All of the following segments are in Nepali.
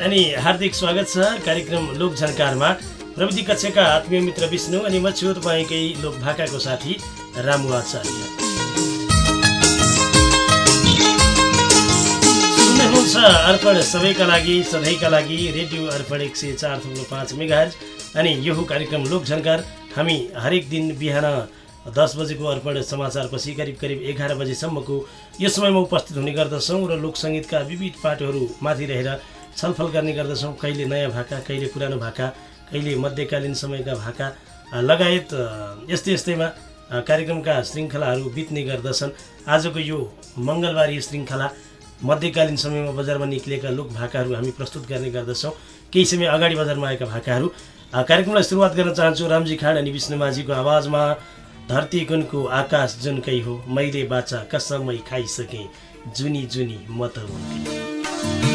अनि हार्दिक स्वागत छ कार्यक्रम लोक झन्कारमा प्रविधि कक्षका आत्मीय मित्र विष्णु अनि म छु तपाईँकै लोक भाकाको साथी रामु आचार्य। सुन्दै हुनुहुन्छ अर्पण सबैका लागि सधैँका लागि रेडियो अर्पण एक सय चार थुप्रो पाँच मेगाहज अनि यो कार्यक्रम लोक झन्कार हामी हरेक दिन बिहान दस बजेको अर्पण समाचारपछि करिब करिब एघार बजेसम्मको यो समयमा उपस्थित हुने गर्दछौँ र लोकसङ्गीतका विविध पाटोहरू माथि रहेर छलफल गर्ने गर्दछौँ। कहिले नयाँ भाका कहिले पुरानो भाका कहिले मध्यकालीन समयका भाका लगायत यस्तै यस्तैमा कार्यक्रमका श्रृङ्खलाहरू बित्ने गर्दछन्। आजको यो मङ्गलबार श्रृङ्खला मध्यकालीन समयमा बजारमा निक्लिएका लोक भाकाहरू हामी प्रस्तुत गर्ने गर्दछौँ। केही समय अगाडि बजारमा आएका भाकाहरू। कार्यक्रमलाई सुरुवात गर्न चाहन्छु। रामजी खाँड अनि विष्णुमाझीको आवाजमा धरती कुनको आकाश जुनकै हो मैले बाचा कसमै खाइसकेँ जुनी जुनी म त उनकै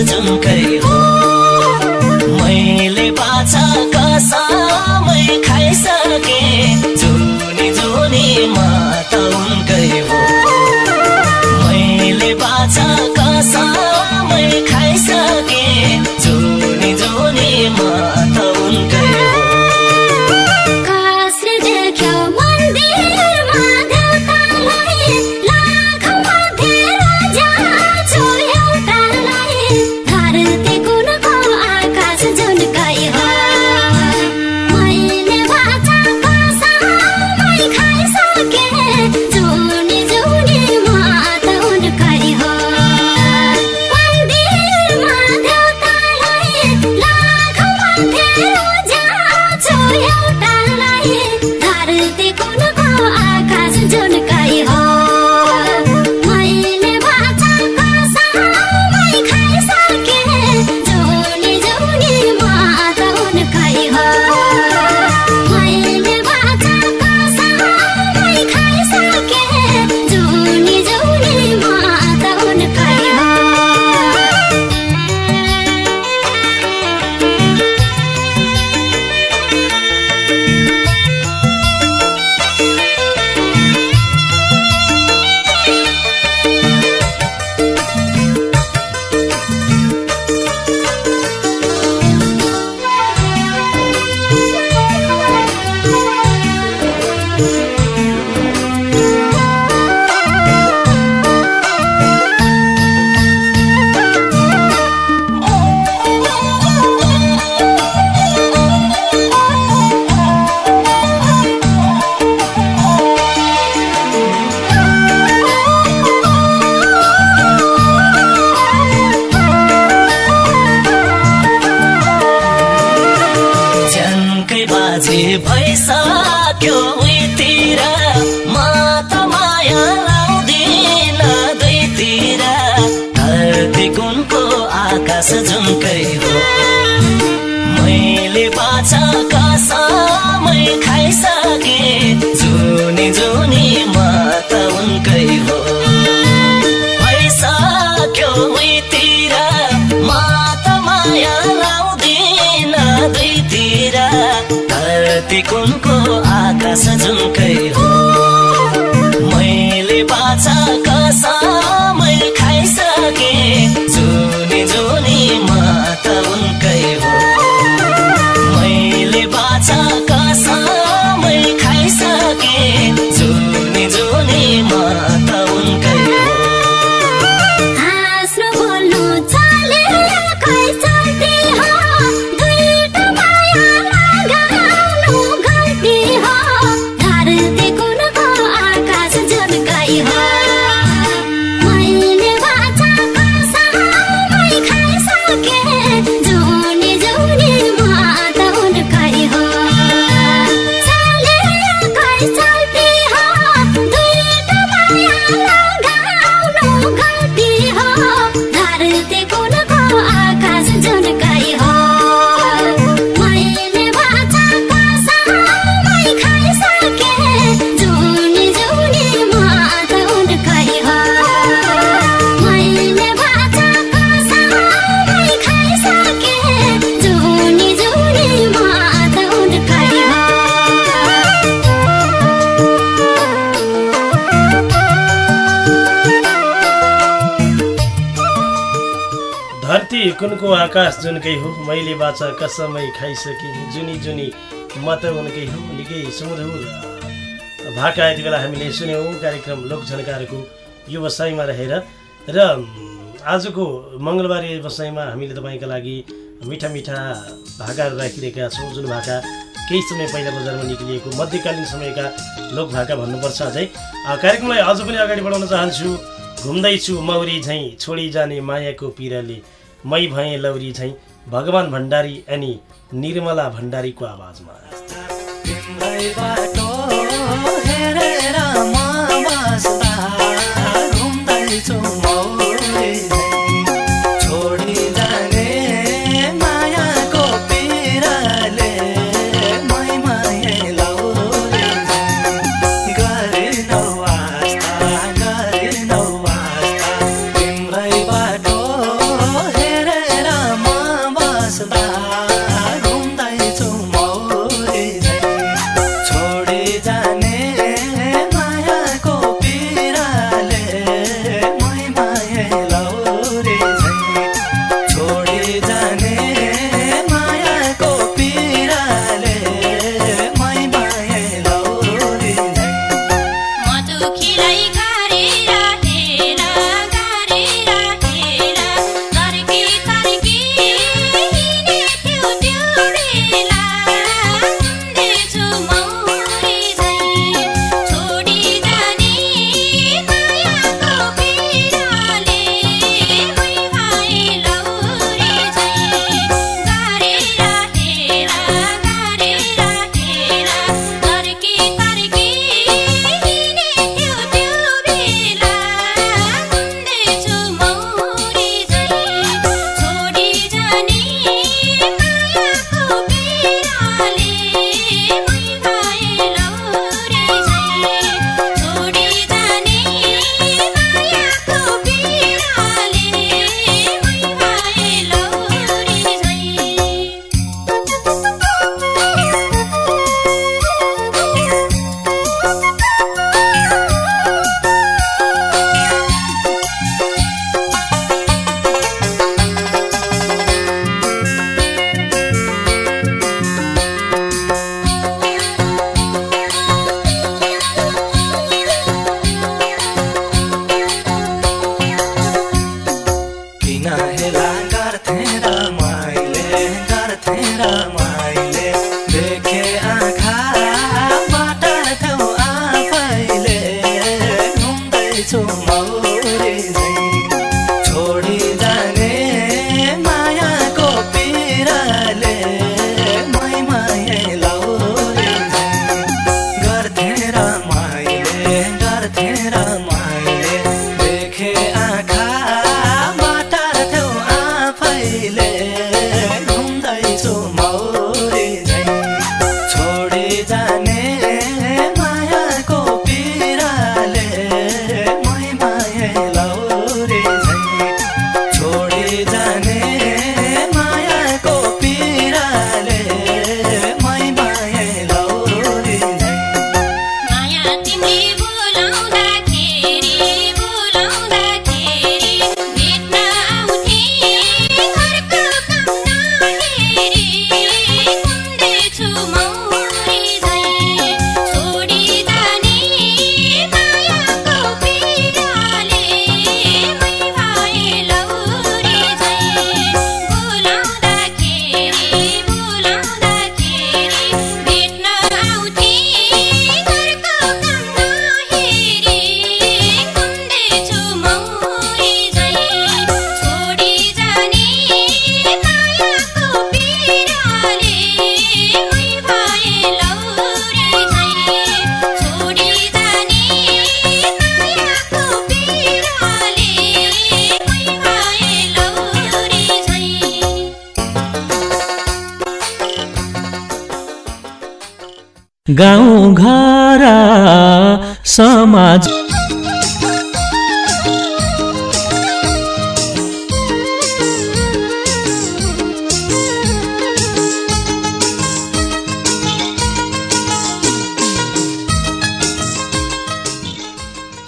जुनकै हो। धरती कुनको आकाश जुनकै हो। मैले बाछा कसमै खाइसके जुनी जुनी म त कुनको आकाश जुनकै हो मैले बाचा कसमै खाइसकेँ। जुनी जुनी म त उनकै हो निकै सुमधुर भाका यति बेला हामीले सुन्यौँ कार्यक्रम लोकझनकारको यो बसाइमा रहेर। र आजको मङ्गलबार बसाइमा हामीले तपाईँका लागि मिठा मिठा भाकाहरू राखिरहेका छौँ जुन भाका केही समय पहिला बजारमा निक्लिएको मध्यकालीन समयका लोक भाका भन्नुपर्छ अझै। कार्यक्रमलाई अझ पनि अगाडि बढाउन चाहन्छु। घुम्दैछु मौरी झैँ छोडी जाने मायाको पिरले। मै भएँ लौरी झैँ भगवान् भण्डारी अनि निर्मला भण्डारीको आवाजमा। गाउँ घर समाज।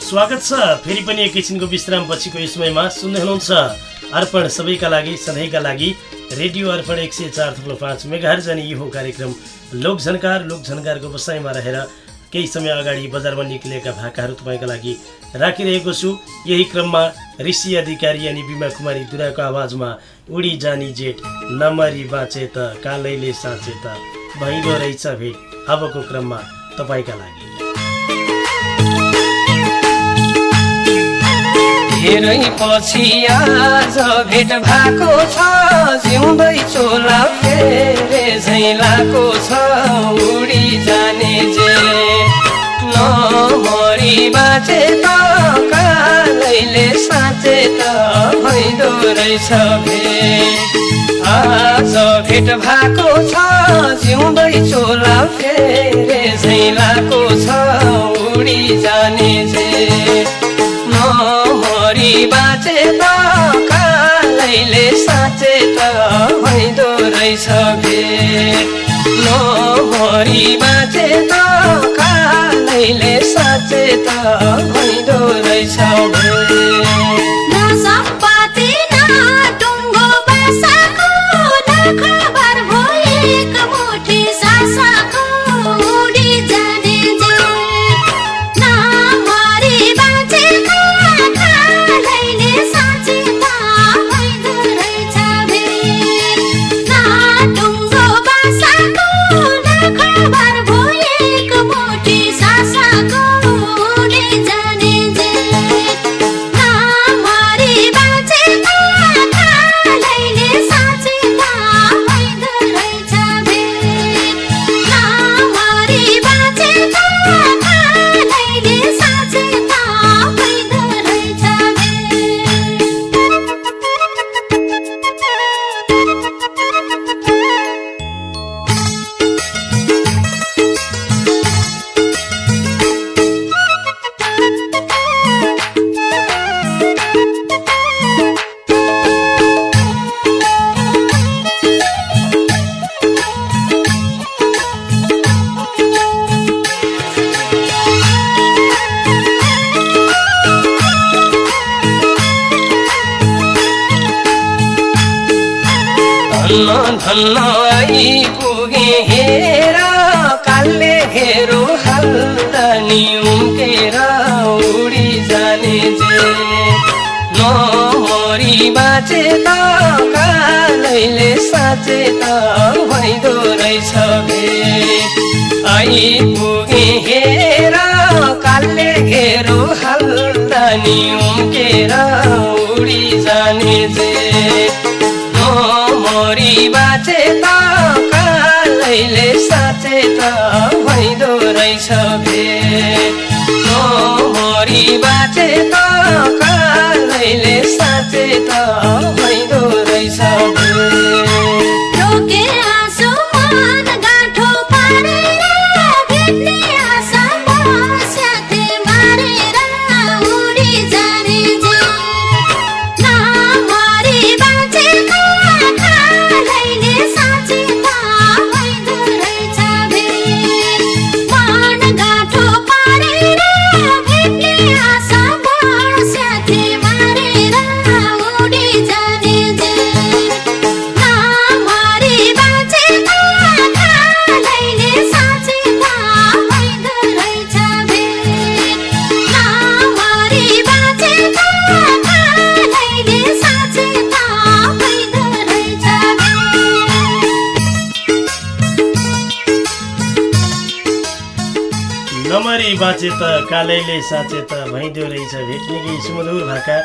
स्वागत छ। फेरि पनि एकैछिनको विश्राम पछिको समयमा सुन्दै हुनुहुन्छ अर्पण सबैका लागि सधैँका लागि रेडियो अर्पण एक सय चार थुप्रो पाँच मेगाहर्ज अनि यो कार्यक्रम। लोकझन्कार लोकझन्कारको बसाइमा रहेर केही समय अगाडि बजारमा निक्लिएका भाकाहरू तपाईँका लागि राखिरहेको छु। यही क्रममा ऋषि अधिकारी अनि बिमा कुमारी दुराको आवाजमा उडी जानी जेठ नमरी बाँचे त कालैले साँचे त भइदो रहेछ भेट। अबको क्रममा तपाईँका लागि। धेरै पछि आज भेट भएको छ। जिउँदै चोला फेरे झैलाको छ। उडी जाने जे नमरी बाँचे त। कालैले साँचे त भइदो रहेछ भेट आज भेट भएको छ। जिउँदै चोला फेरे झैलाको छ। उडी जाने जे नमरी बाँचे त कालैले साँचे त भइदो रहेछ भेट नमरी बाँचे त कालैले साँचे त भइदो रहेछ भेट हाल्दानी उम्केर उडी जाने जे। नमरी बाँचे त कालैले साँचे त भइदो रहेछ आइपुगे हेर कालले घेरो हाल्दानी उम्केर उडी जाने जे। मरी बाँचे त कालैले साँचे त भइदो रहेछ मरी बाँचे त नमरी बाँचे त कालैले साँचे त भइदियो रहेछ भेट्ने कि सुमधुर भाका।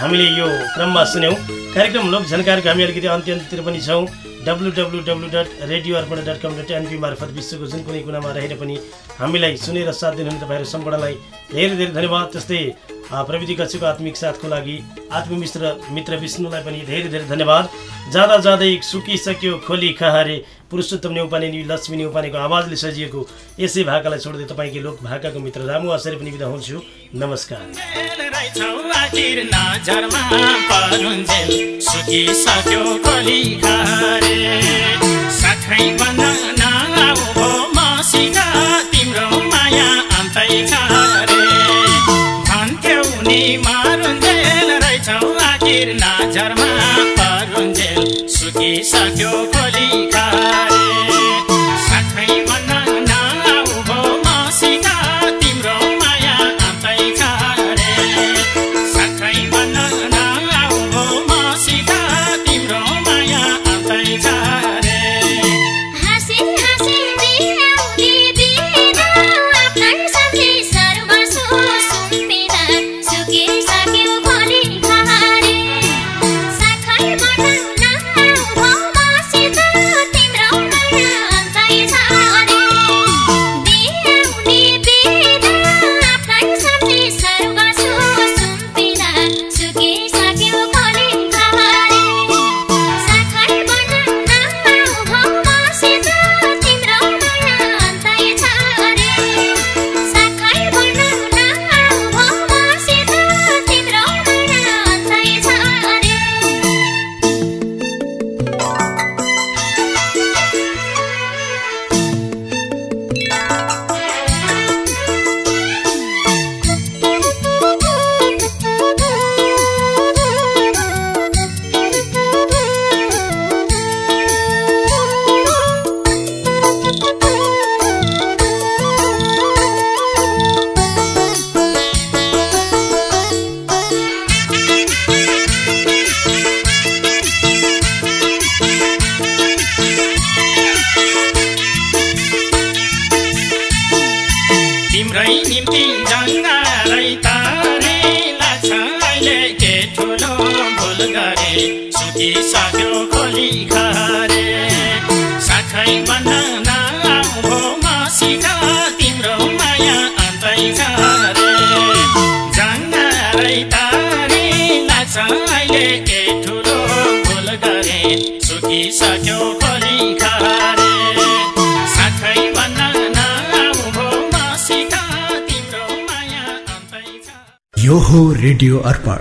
हामीले यो क्रममा सुन्यौँ। कार्यक्रम लोक झन्कारको हामी अलिकति अन्त्य पनि छौँ। W W W dot radio Arpan dot com dot NP मार्फत विश्वको जुन कुनै कुनामा रहेर पनि हामीलाई सुनेर साथ दिनुहुने तपाईँहरू सम्पूर्णलाई धेरै धेरै धन्यवाद। त्यस्तै प्रविधि कक्षको आत्मिक साथको लागि आत्ममित्र मित्र विष्णुलाई पनि धेरै धेरै धन्यवाद। जाँदा जाँदै सुकिसक्यो खोली खहारे पुरुषोत्तम नेउपाने लक्ष्मी नेउपानेको आवाजले सजिएको यसै भाकालाई छोड्दै तपाईँको लोक भाकाको मित्र रामु आचार्य पनि बिदा हुन्छु। नमस्कार। तिम्रो माया मारुन्जेल रहेछौ आखिर नजरमा। सक्यो खोली खान। निम्ति जङ्गालै तारे लाछाले के ठुलो भुल गरे सुतिसक्यो खोली खारे साथै मन यो हो रेडियो अर्पण।